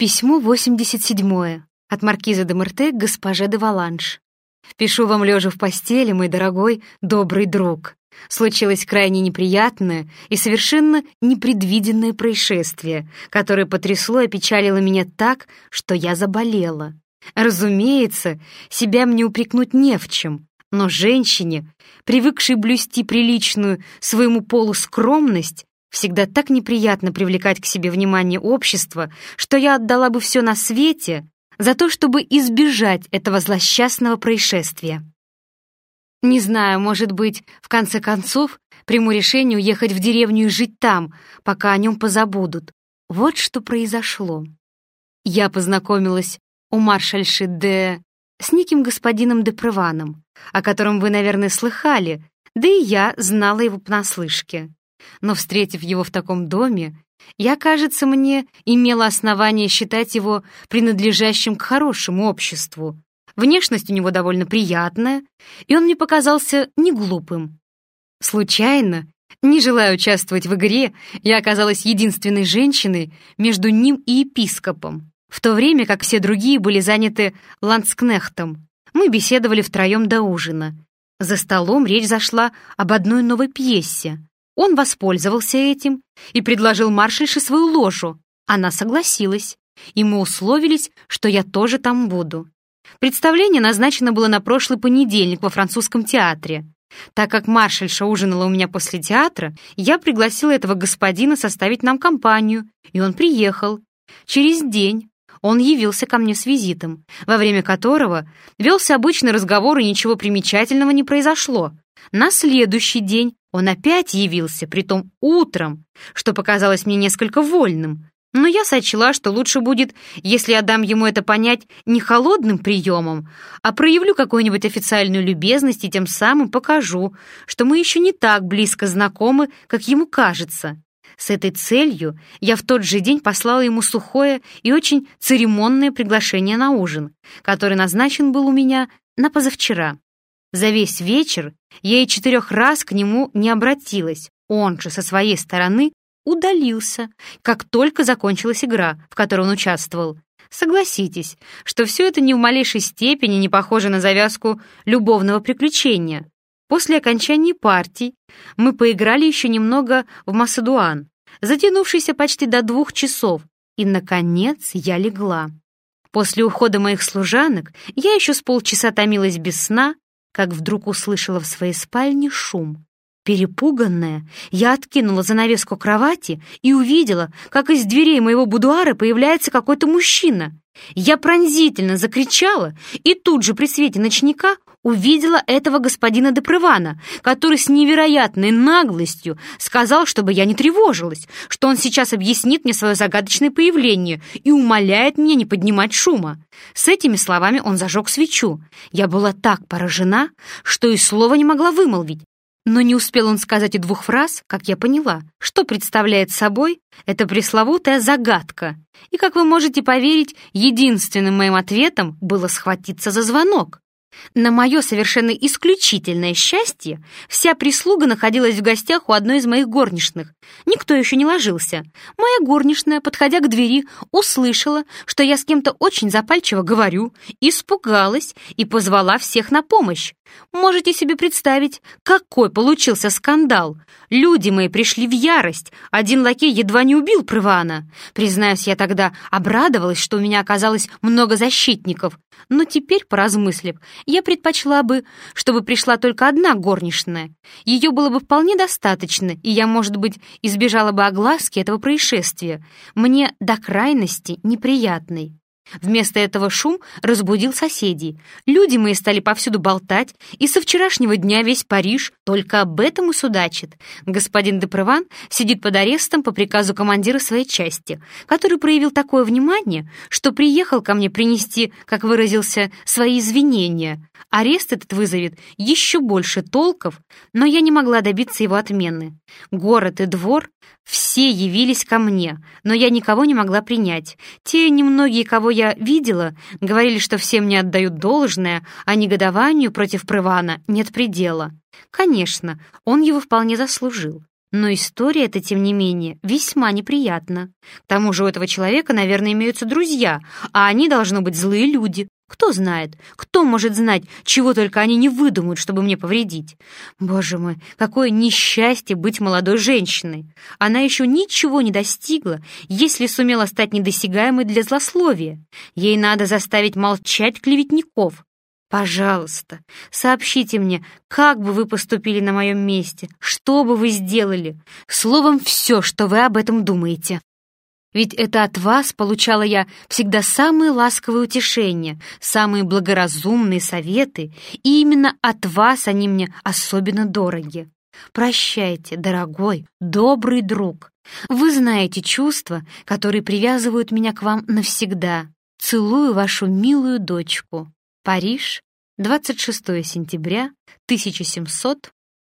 Письмо 87 от маркиза де Мерте к госпоже де Валанш. «Пишу вам лежа в постели, мой дорогой, добрый друг. Случилось крайне неприятное и совершенно непредвиденное происшествие, которое потрясло и опечалило меня так, что я заболела. Разумеется, себя мне упрекнуть не в чем, но женщине, привыкшей блюсти приличную своему полу скромность, Всегда так неприятно привлекать к себе внимание общества, что я отдала бы все на свете за то, чтобы избежать этого злосчастного происшествия. Не знаю, может быть, в конце концов приму решение уехать в деревню и жить там, пока о нем позабудут. Вот что произошло. Я познакомилась у маршальши де... с неким господином де Прываном, о котором вы, наверное, слыхали, да и я знала его понаслышке но, встретив его в таком доме, я, кажется, мне имела основание считать его принадлежащим к хорошему обществу. Внешность у него довольно приятная, и он мне показался не глупым. Случайно, не желая участвовать в игре, я оказалась единственной женщиной между ним и епископом, в то время как все другие были заняты ландскнехтом. Мы беседовали втроем до ужина. За столом речь зашла об одной новой пьесе, он воспользовался этим и предложил маршальше свою ложу. Она согласилась, и мы условились, что я тоже там буду. Представление назначено было на прошлый понедельник во французском театре. Так как маршальша ужинала у меня после театра, я пригласила этого господина составить нам компанию, и он приехал. Через день он явился ко мне с визитом, во время которого велся обычный разговор, и ничего примечательного не произошло. На следующий день он опять явился, притом утром, что показалось мне несколько вольным. Но я сочла, что лучше будет, если я дам ему это понять не холодным приемом, а проявлю какую-нибудь официальную любезность и тем самым покажу, что мы еще не так близко знакомы, как ему кажется. С этой целью я в тот же день послала ему сухое и очень церемонное приглашение на ужин, который назначен был у меня на позавчера. За весь вечер я и четырех раз к нему не обратилась. Он же со своей стороны удалился, как только закончилась игра, в которой он участвовал. Согласитесь, что все это ни в малейшей степени не похоже на завязку любовного приключения. После окончания партий мы поиграли еще немного в Масадуан, затянувшийся почти до двух часов, и, наконец, я легла. После ухода моих служанок я еще с полчаса томилась без сна, как вдруг услышала в своей спальне шум. Перепуганная, я откинула занавеску кровати и увидела, как из дверей моего будуара появляется какой-то мужчина. Я пронзительно закричала и тут же при свете ночника увидела этого господина Депрывана, который с невероятной наглостью сказал, чтобы я не тревожилась, что он сейчас объяснит мне свое загадочное появление и умоляет меня не поднимать шума. С этими словами он зажег свечу. Я была так поражена, что и слова не могла вымолвить. Но не успел он сказать и двух фраз, как я поняла, что представляет собой эта пресловутая загадка. И, как вы можете поверить, единственным моим ответом было схватиться за звонок. На мое совершенно исключительное счастье, вся прислуга находилась в гостях у одной из моих горничных. Никто еще не ложился. Моя горничная, подходя к двери, услышала, что я с кем-то очень запальчиво говорю, испугалась и позвала всех на помощь. Можете себе представить, какой получился скандал. Люди мои пришли в ярость. Один лакей едва не убил Прывана. Признаюсь, я тогда обрадовалась, что у меня оказалось много защитников. Но теперь, поразмыслив, я предпочла бы, чтобы пришла только одна горничная. Ее было бы вполне достаточно, и я, может быть, избежала бы огласки этого происшествия. Мне до крайности неприятной. Вместо этого шум разбудил соседей. Люди мои стали повсюду болтать, и со вчерашнего дня весь Париж только об этом и судачит. Господин Депреван сидит под арестом по приказу командира своей части, который проявил такое внимание, что приехал ко мне принести, как выразился, свои извинения. Арест этот вызовет еще больше толков, но я не могла добиться его отмены. Город и двор все явились ко мне, но я никого не могла принять. Те немногие, кого я видела, говорили, что все мне отдают должное, а негодованию против Прывана нет предела. Конечно, он его вполне заслужил. Но история эта, тем не менее, весьма неприятна. К тому же у этого человека, наверное, имеются друзья, а они, должны быть, злые люди. Кто знает, кто может знать, чего только они не выдумают, чтобы мне повредить. Боже мой, какое несчастье быть молодой женщиной. Она еще ничего не достигла, если сумела стать недосягаемой для злословия. Ей надо заставить молчать клеветников, Пожалуйста, сообщите мне, как бы вы поступили на моем месте, что бы вы сделали, словом, все, что вы об этом думаете. Ведь это от вас получала я всегда самые ласковые утешения, самые благоразумные советы, и именно от вас они мне особенно дороги. Прощайте, дорогой, добрый друг. Вы знаете чувства, которые привязывают меня к вам навсегда. Целую вашу милую дочку. Париж, 26 сентября 1700